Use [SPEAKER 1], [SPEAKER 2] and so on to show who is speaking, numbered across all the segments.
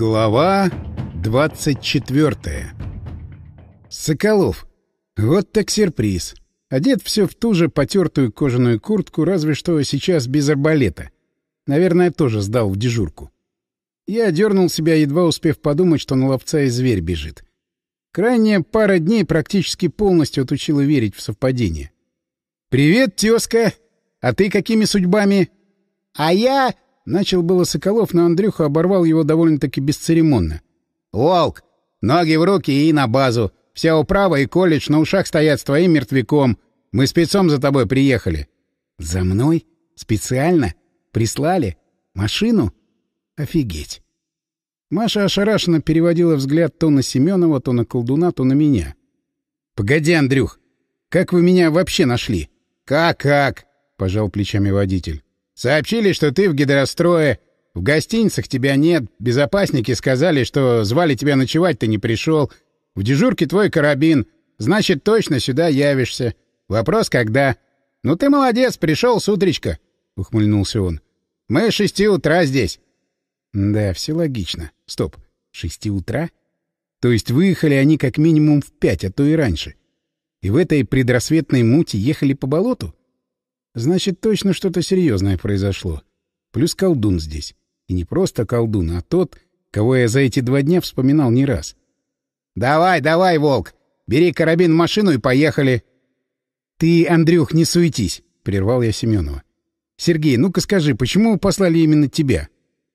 [SPEAKER 1] Глава 24 Соколов. Вот так сюрприз. Одет все в ту же потертую кожаную куртку, разве что сейчас без арбалета. Наверное, тоже сдал в дежурку. Я дернул себя, едва успев подумать, что на ловца и зверь бежит. Крайняя пара дней практически полностью отучила верить в совпадение. «Привет, тезка! А ты какими судьбами?» «А я...» — начал было Соколов, но Андрюха оборвал его довольно-таки бесцеремонно. «Волк! Ноги в руки и на базу! Вся управа и колледж на ушах стоят с твоим мертвяком! Мы спецом за тобой приехали!» «За мной? Специально? Прислали? Машину? Офигеть!» Маша ошарашенно переводила взгляд то на Семенова, то на колдуна, то на меня. «Погоди, Андрюх, как вы меня вообще нашли?» «Как-как?» — пожал плечами водитель. «Сообщили, что ты в гидрострое. В гостиницах тебя нет. Безопасники сказали, что звали тебя ночевать, ты не пришел. В дежурке твой карабин. Значит, точно сюда явишься. Вопрос, когда?» «Ну ты молодец, пришел с утречка», — ухмыльнулся он. «Мы с шести утра здесь». Да, все логично. Стоп. Шести утра? То есть выехали они как минимум в пять, а то и раньше. И в этой предрассветной мути ехали по болоту? Значит, точно что-то серьезное произошло. Плюс колдун здесь. И не просто колдун, а тот, кого я за эти два дня вспоминал не раз. «Давай, давай, волк! Бери карабин в машину и поехали!» «Ты, Андрюх, не суетись!» — прервал я Семенова. «Сергей, ну-ка скажи, почему послали именно тебя?»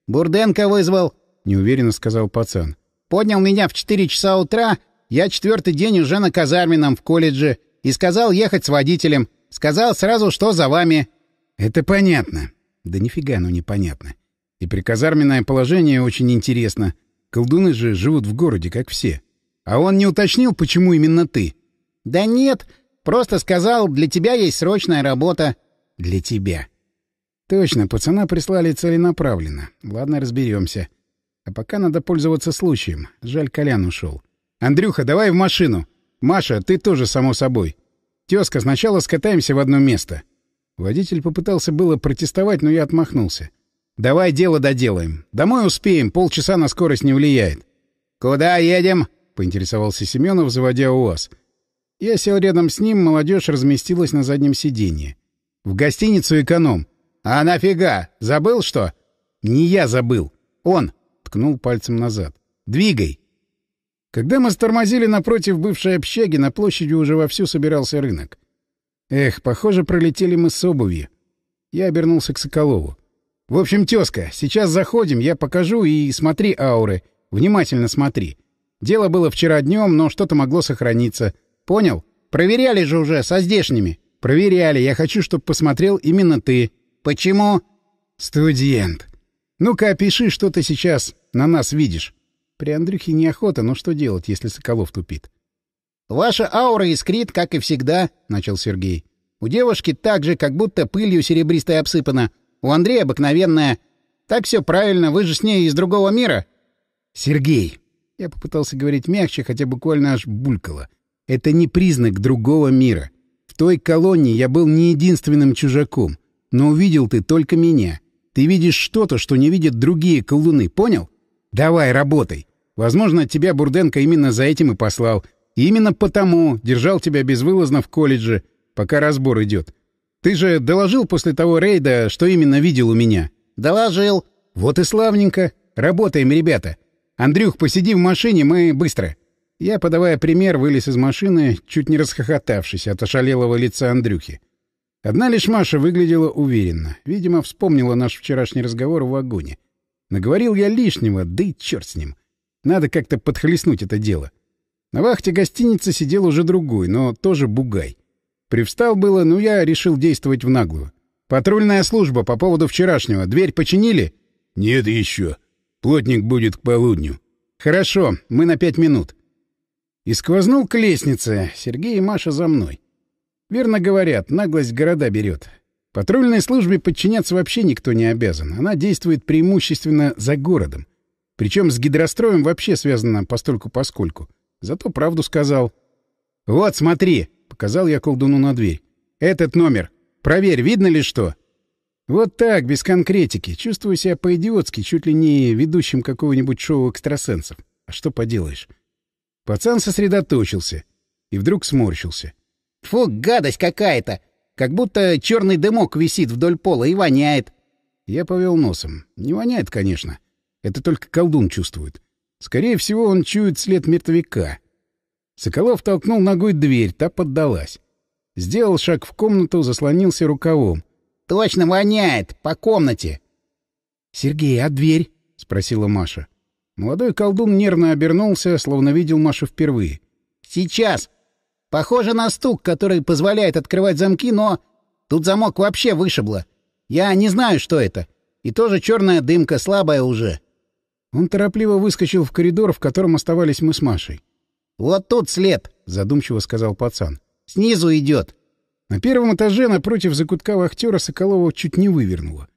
[SPEAKER 1] «Бурденко вызвал», — неуверенно сказал пацан. «Поднял меня в четыре часа утра, я четвертый день уже на казарменном в колледже, и сказал ехать с водителем. Сказал сразу, что за вами». «Это понятно». «Да нифига ну непонятно. И приказарменное положение очень интересно. Колдуны же живут в городе, как все. А он не уточнил, почему именно ты?» «Да нет, просто сказал, для тебя есть срочная работа». «Для тебя». Точно, пацана прислали целенаправленно. Ладно, разберемся. А пока надо пользоваться случаем. Жаль, Колян ушел. Андрюха, давай в машину. Маша, ты тоже, само собой. Тезка, сначала скатаемся в одно место. Водитель попытался было протестовать, но я отмахнулся. Давай дело доделаем. Домой успеем, полчаса на скорость не влияет. Куда едем? поинтересовался Семенов, заводя УАЗ. Я сел рядом с ним, молодежь разместилась на заднем сиденье. В гостиницу «Эконом». «А нафига? Забыл что?» «Не я забыл. Он!» — ткнул пальцем назад. «Двигай!» Когда мы стормозили напротив бывшей общаги, на площади уже вовсю собирался рынок. Эх, похоже, пролетели мы с обувью. Я обернулся к Соколову. «В общем, тезка, сейчас заходим, я покажу и смотри ауры. Внимательно смотри. Дело было вчера днем, но что-то могло сохраниться. Понял? Проверяли же уже, со здешними. Проверяли, я хочу, чтобы посмотрел именно ты». «Почему?» «Студент. Ну-ка опиши, что ты сейчас на нас видишь». При Андрюхе неохота, но что делать, если Соколов тупит? «Ваша аура искрит, как и всегда», — начал Сергей. «У девушки так же, как будто пылью серебристой обсыпана. У Андрея обыкновенная. Так все правильно, вы же с ней из другого мира». «Сергей!» Я попытался говорить мягче, хотя буквально аж булькало. «Это не признак другого мира. В той колонии я был не единственным чужаком. Но увидел ты только меня. Ты видишь что-то, что не видят другие колдуны, понял? Давай, работай. Возможно, тебя Бурденко именно за этим и послал. И именно потому держал тебя безвылазно в колледже, пока разбор идет. Ты же доложил после того рейда, что именно видел у меня? Доложил. Вот и славненько. Работаем, ребята. Андрюх, посиди в машине, мы быстро. Я, подавая пример, вылез из машины, чуть не расхохотавшись от ошалелого лица Андрюхи. Одна лишь Маша выглядела уверенно. Видимо, вспомнила наш вчерашний разговор в вагоне. Наговорил я лишнего, да и черт с ним. Надо как-то подхлестнуть это дело. На вахте гостиницы сидел уже другой, но тоже бугай. Привстал было, но я решил действовать в наглую. «Патрульная служба по поводу вчерашнего. Дверь починили?»
[SPEAKER 2] «Нет еще. Плотник будет к полудню».
[SPEAKER 1] «Хорошо, мы на пять минут». И сквознул к лестнице. Сергей и Маша за мной. Верно говорят, наглость города берет. Патрульной службе подчиняться вообще никто не обязан. Она действует преимущественно за городом. Причем с гидростроем вообще связано постольку-поскольку. Зато правду сказал. «Вот, смотри!» — показал я колдуну на дверь. «Этот номер. Проверь, видно ли что?» Вот так, без конкретики. Чувствую себя по-идиотски, чуть ли не ведущим какого-нибудь шоу экстрасенсов. А что поделаешь? Пацан сосредоточился и вдруг сморщился.
[SPEAKER 3] Фу, гадость какая-то! Как будто черный дымок висит вдоль пола и воняет.
[SPEAKER 1] Я повел носом. Не воняет, конечно. Это только колдун чувствует. Скорее всего, он чует след мертвяка. Соколов толкнул ногой дверь, та поддалась. Сделал шаг в комнату, заслонился рукавом.
[SPEAKER 3] — Точно воняет! По комнате!
[SPEAKER 1] — Сергей, а дверь? — спросила Маша. Молодой колдун нервно обернулся, словно видел Машу впервые.
[SPEAKER 3] — Сейчас! Похоже на стук, который позволяет открывать замки, но... Тут замок вообще вышибло. Я не знаю, что это. И тоже черная дымка, слабая уже.
[SPEAKER 1] Он торопливо выскочил в коридор, в котором оставались мы с Машей.
[SPEAKER 3] «Вот тут след», — задумчиво сказал пацан. «Снизу идет».
[SPEAKER 1] На первом этаже напротив закутка вахтера Соколова чуть не вывернуло.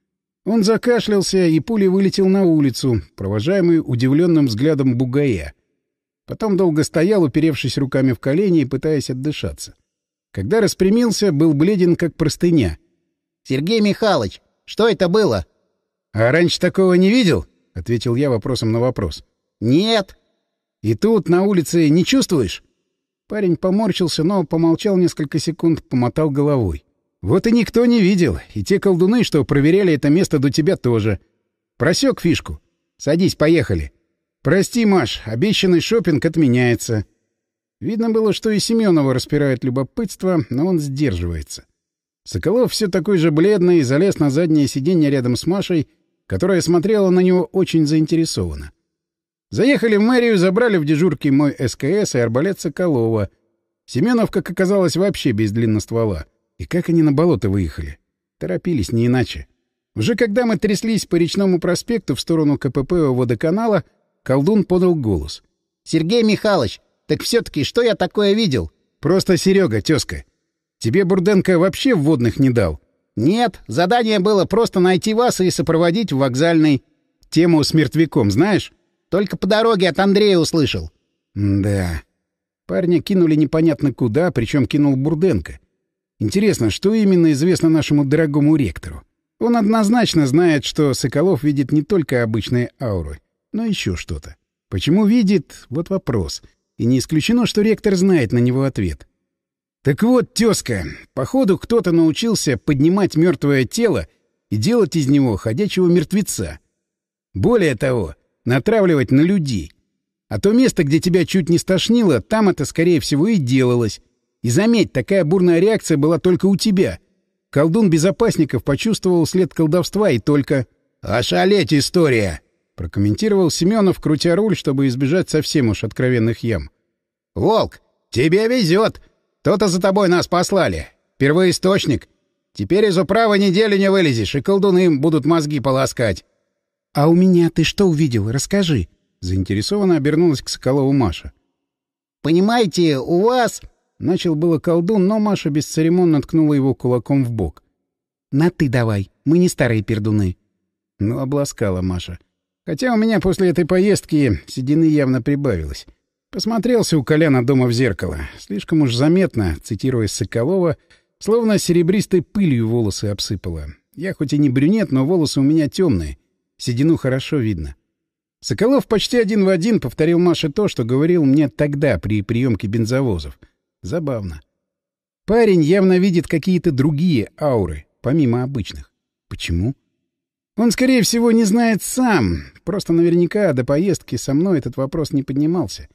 [SPEAKER 1] Он закашлялся и пулей вылетел на улицу, провожаемый удивленным взглядом бугая. Потом долго стоял, уперевшись руками в колени и пытаясь отдышаться. Когда распрямился, был бледен, как простыня.
[SPEAKER 3] — Сергей Михайлович, что это было?
[SPEAKER 1] — А раньше такого не видел? — ответил я вопросом на вопрос.
[SPEAKER 3] — Нет.
[SPEAKER 1] — И тут, на улице, не чувствуешь? Парень поморщился, но помолчал несколько секунд, помотал головой. Вот и никто не видел, и те колдуны, что проверяли это место до тебя тоже. Просек фишку. Садись, поехали. Прости, Маш, обещанный шопинг отменяется. Видно было, что и Семенова распирает любопытство, но он сдерживается. Соколов все такой же бледный залез на заднее сиденье рядом с Машей, которая смотрела на него очень заинтересованно. Заехали в мэрию, забрали в дежурке мой СКС и арбалет Соколова. Семенов, как оказалось, вообще без длинноствола. И как они на болото выехали? Торопились, не иначе. Уже когда мы тряслись по речному проспекту в сторону КПП водоканала, колдун подал голос.
[SPEAKER 3] — Сергей Михайлович, так все-таки что я такое видел?
[SPEAKER 1] — Просто Серега, тезка. Тебе Бурденко вообще вводных не дал?
[SPEAKER 3] — Нет, задание было просто найти вас и сопроводить в вокзальный.
[SPEAKER 1] — Тему с мертвяком знаешь?
[SPEAKER 3] — Только по дороге от Андрея услышал.
[SPEAKER 1] — Да. Парня кинули непонятно куда, причем кинул Бурденко. Интересно, что именно известно нашему дорогому ректору? Он однозначно знает, что Соколов видит не только обычные ауры, но еще что-то. Почему видит — вот вопрос. И не исключено, что ректор знает на него ответ. Так вот, тезка, походу кто-то научился поднимать мертвое тело и делать из него ходячего мертвеца. Более того, натравливать на людей. А то место, где тебя чуть не стошнило, там это, скорее всего, и делалось. И заметь, такая бурная реакция была только у тебя. Колдун Безопасников почувствовал след колдовства и только...
[SPEAKER 3] «Ошалеть история!»
[SPEAKER 1] — прокомментировал Семенов, крутя руль, чтобы избежать совсем уж откровенных ям.
[SPEAKER 3] «Волк, тебе везет! То-то за тобой нас послали. Первоисточник. Теперь из управы недели не вылезешь, и колдуны им будут мозги полоскать».
[SPEAKER 1] «А у меня ты что увидел? Расскажи!» — заинтересованно обернулась к Соколову Маша.
[SPEAKER 3] «Понимаете, у вас...»
[SPEAKER 1] Начал было колдун, но Маша бесцеремонно ткнула его кулаком в бок.
[SPEAKER 4] «На ты давай, мы не старые пердуны».
[SPEAKER 1] Ну, обласкала Маша. Хотя у меня после этой поездки седины явно прибавилось. Посмотрелся у Коляна дома в зеркало. Слишком уж заметно, цитируя Соколова, словно серебристой пылью волосы обсыпала. Я хоть и не брюнет, но волосы у меня темные. Седину хорошо видно. Соколов почти один в один повторил Маше то, что говорил мне тогда при приемке бензовозов — Забавно. Парень явно видит какие-то другие ауры, помимо обычных. Почему? Он, скорее всего, не знает сам. Просто наверняка до поездки со мной этот вопрос не поднимался.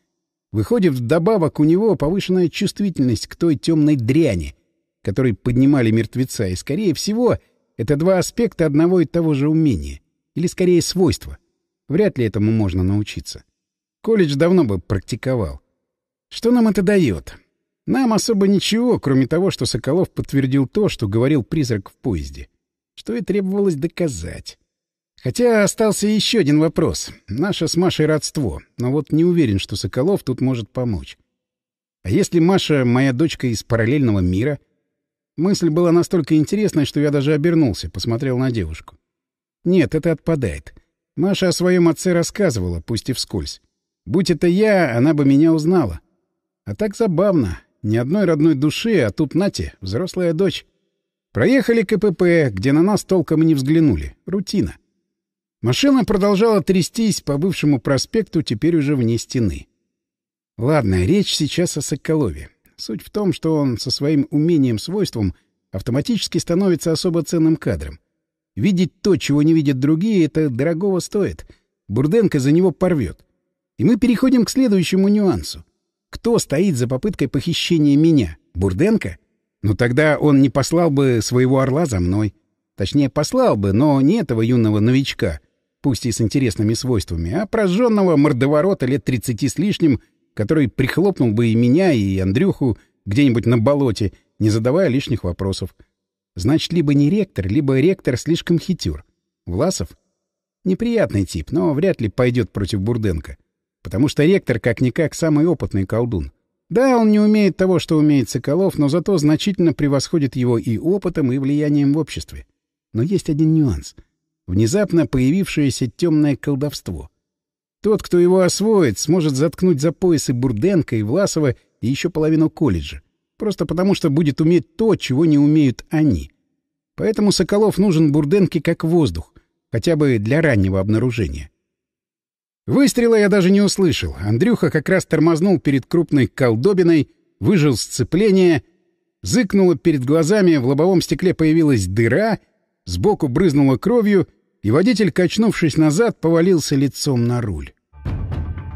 [SPEAKER 1] Выходит, вдобавок у него повышенная чувствительность к той темной дряни, которой поднимали мертвеца, и, скорее всего, это два аспекта одного и того же умения. Или, скорее, свойства. Вряд ли этому можно научиться. Колледж давно бы практиковал. Что нам это дает? Нам особо ничего, кроме того, что Соколов подтвердил то, что говорил призрак в поезде. Что и требовалось доказать. Хотя остался еще один вопрос. Наше с Машей родство, но вот не уверен, что Соколов тут может помочь. А если Маша моя дочка из параллельного мира? Мысль была настолько интересной, что я даже обернулся, посмотрел на девушку. Нет, это отпадает. Маша о своем отце рассказывала, пусть и вскользь. Будь это я, она бы меня узнала. А так забавно. Ни одной родной души, а тут, нате, взрослая дочь. Проехали КПП, где на нас толком и не взглянули. Рутина. Машина продолжала трястись по бывшему проспекту, теперь уже вне стены. Ладно, речь сейчас о Соколове. Суть в том, что он со своим умением-свойством автоматически становится особо ценным кадром. Видеть то, чего не видят другие, это дорогого стоит. Бурденко за него порвет. И мы переходим к следующему нюансу. Кто стоит за попыткой похищения меня? Бурденко? Ну тогда он не послал бы своего орла за мной. Точнее, послал бы, но не этого юного новичка, пусть и с интересными свойствами, а прожженного мордоворота лет тридцати с лишним, который прихлопнул бы и меня, и Андрюху где-нибудь на болоте, не задавая лишних вопросов. Значит, либо не ректор, либо ректор слишком хитер. Власов? Неприятный тип, но вряд ли пойдет против Бурденко. Потому что ректор, как-никак, самый опытный колдун. Да, он не умеет того, что умеет Соколов, но зато значительно превосходит его и опытом, и влиянием в обществе. Но есть один нюанс. Внезапно появившееся темное колдовство. Тот, кто его освоит, сможет заткнуть за поясы Бурденко и Власова и еще половину колледжа. Просто потому, что будет уметь то, чего не умеют они. Поэтому Соколов нужен Бурденке как воздух, хотя бы для раннего обнаружения. Выстрела я даже не услышал. Андрюха как раз тормознул перед крупной колдобиной, выжил сцепление, зыкнуло перед глазами, в лобовом стекле появилась дыра, сбоку брызнуло кровью, и водитель, качнувшись назад, повалился лицом на руль.